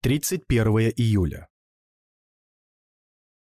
31 июля.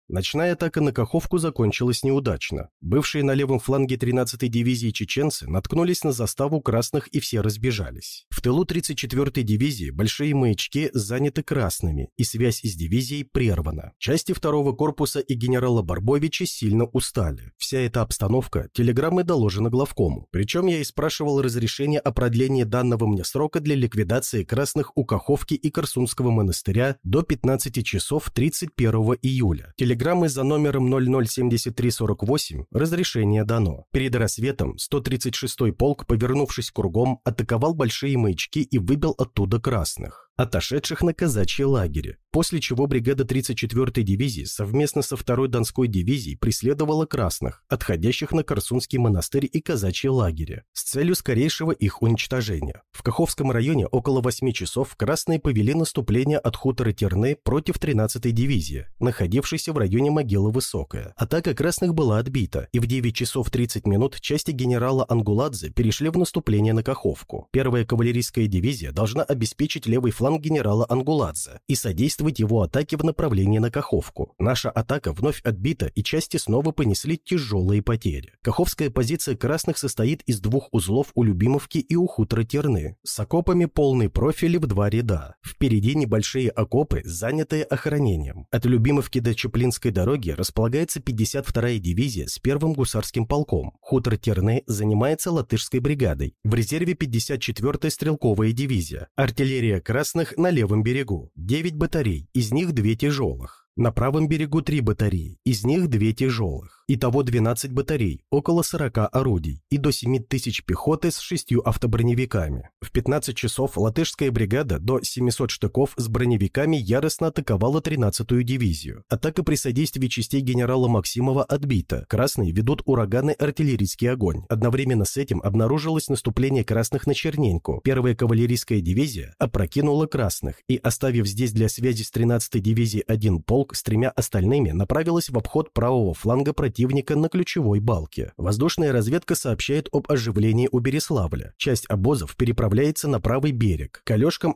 Ночная атака на Каховку закончилась неудачно. Бывшие на левом фланге 13-й дивизии чеченцы наткнулись на заставу красных и все разбежались. Тылу 34-й дивизии большие маячки заняты красными, и связь с дивизией прервана. Части второго корпуса и генерала Барбовича сильно устали. Вся эта обстановка телеграммы доложена главкому. Причем я и спрашивал разрешение о продлении данного мне срока для ликвидации красных у Каховки и Корсунского монастыря до 15 часов 31 июля телеграммы за номером 007348 разрешение дано. Перед рассветом 136-й полк, повернувшись кругом, атаковал большие маячки и выбил оттуда красных отошедших на казачьи лагеря, после чего бригада 34-й дивизии совместно со 2-й Донской дивизией преследовала красных, отходящих на Корсунский монастырь и казачьи лагеря, с целью скорейшего их уничтожения. В Каховском районе около 8 часов красные повели наступление от хутора Терны против 13-й дивизии, находившейся в районе могилы Высокая. Атака красных была отбита, и в 9 часов 30 минут части генерала Ангуладзе перешли в наступление на Каховку. Первая кавалерийская дивизия должна обеспечить левый фланг фланг генерала Ангуладзе и содействовать его атаке в направлении на Каховку. Наша атака вновь отбита, и части снова понесли тяжелые потери. Каховская позиция красных состоит из двух узлов у Любимовки и у хутора Терны, с окопами полной профили в два ряда. Впереди небольшие окопы, занятые охранением. От Любимовки до Чеплинской дороги располагается 52-я дивизия с первым гусарским полком. Хутор Терны занимается латышской бригадой. В резерве 54-я стрелковая дивизия. Артиллерия красных красных на левом берегу, 9 батарей, из них 2 тяжелых. На правом берегу три батареи, из них две тяжелых. Итого 12 батарей, около 40 орудий и до 7 тысяч пехоты с шестью автоброневиками. В 15 часов латышская бригада до 700 штыков с броневиками яростно атаковала 13-ю дивизию. Атака при содействии частей генерала Максимова отбита. Красные ведут ураганный артиллерийский огонь. Одновременно с этим обнаружилось наступление красных на Черненьку. Первая кавалерийская дивизия опрокинула красных и, оставив здесь для связи с 13-й дивизией один полк, с тремя остальными направилась в обход правого фланга противника на ключевой балке. Воздушная разведка сообщает об оживлении у Береславля. Часть обозов переправляется на правый берег. К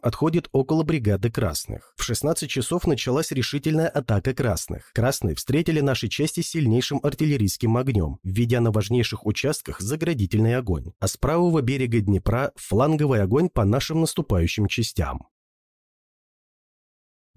отходит около бригады красных. В 16 часов началась решительная атака красных. Красные встретили наши части сильнейшим артиллерийским огнем, введя на важнейших участках заградительный огонь. А с правого берега Днепра фланговый огонь по нашим наступающим частям.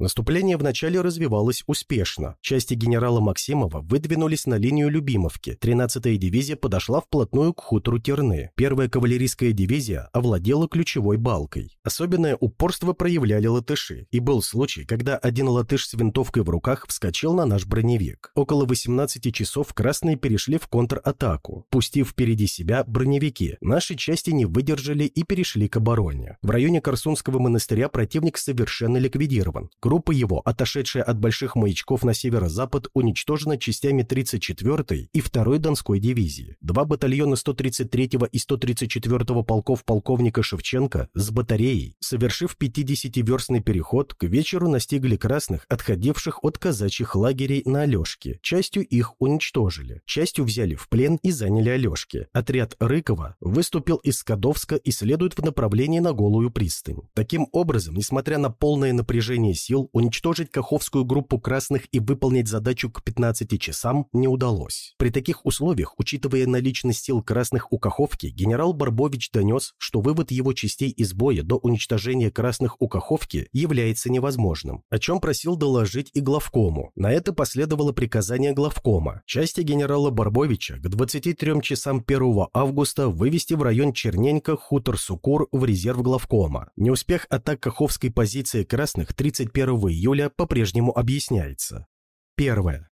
Наступление вначале развивалось успешно. Части генерала Максимова выдвинулись на линию Любимовки. 13-я дивизия подошла вплотную к хутору Терны. Первая кавалерийская дивизия овладела ключевой балкой. Особенное упорство проявляли латыши. И был случай, когда один латыш с винтовкой в руках вскочил на наш броневик. Около 18 часов красные перешли в контратаку, пустив впереди себя броневики. Наши части не выдержали и перешли к обороне. В районе Корсунского монастыря противник совершенно ликвидирован. Группа его, отошедшая от больших маячков на северо-запад, уничтожена частями 34-й и 2-й Донской дивизии. Два батальона 133-го и 134-го полков полковника Шевченко с батареей, совершив 50-верстный переход, к вечеру настигли красных, отходивших от казачьих лагерей на Алешке. Частью их уничтожили, частью взяли в плен и заняли Алешки. Отряд Рыкова выступил из Скадовска и следует в направлении на Голую пристань. Таким образом, несмотря на полное напряжение сил, сил уничтожить Каховскую группу красных и выполнить задачу к 15 часам не удалось. При таких условиях, учитывая наличность сил красных у Каховки, генерал Барбович донес, что вывод его частей из боя до уничтожения красных у Каховки является невозможным, о чем просил доложить и главкому. На это последовало приказание главкома. Части генерала Барбовича к 23 часам 1 августа вывести в район Черненько хутор Сукур в резерв главкома. Неуспех атак Каховской позиции красных 31 июля по-прежнему объясняется. Первое.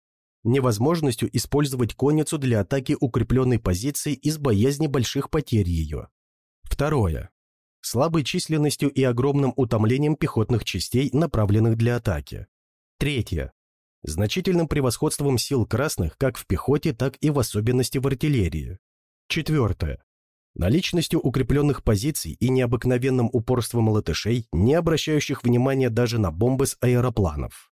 Невозможностью использовать конницу для атаки укрепленной позиции из боязни больших потерь ее. Второе. Слабой численностью и огромным утомлением пехотных частей, направленных для атаки. Третье. Значительным превосходством сил красных как в пехоте, так и в особенности в артиллерии. Четвертое. Наличностью укрепленных позиций и необыкновенным упорством латышей, не обращающих внимания даже на бомбы с аэропланов.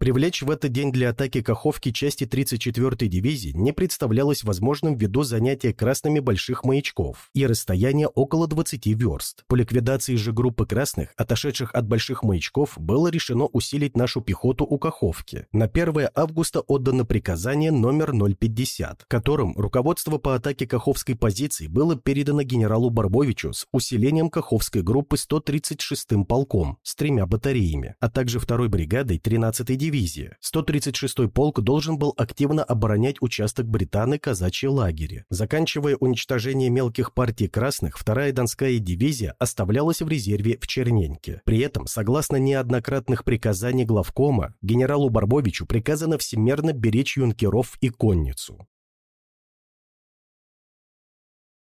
Привлечь в этот день для атаки Каховки части 34-й дивизии не представлялось возможным ввиду занятия красными больших маячков и расстояния около 20 верст. По ликвидации же группы красных, отошедших от больших маячков, было решено усилить нашу пехоту у Каховки. На 1 августа отдано приказание номер 050, которым руководство по атаке Каховской позиции было передано генералу Барбовичу с усилением Каховской группы 136-м полком с тремя батареями, а также второй бригадой 13-й дивизии дивизии. 136-й полк должен был активно оборонять участок Британы казачьи лагере. Заканчивая уничтожение мелких партий красных, вторая Донская дивизия оставлялась в резерве в Черненьке. При этом, согласно неоднократных приказаний главкома, генералу Барбовичу приказано всемерно беречь юнкеров и конницу.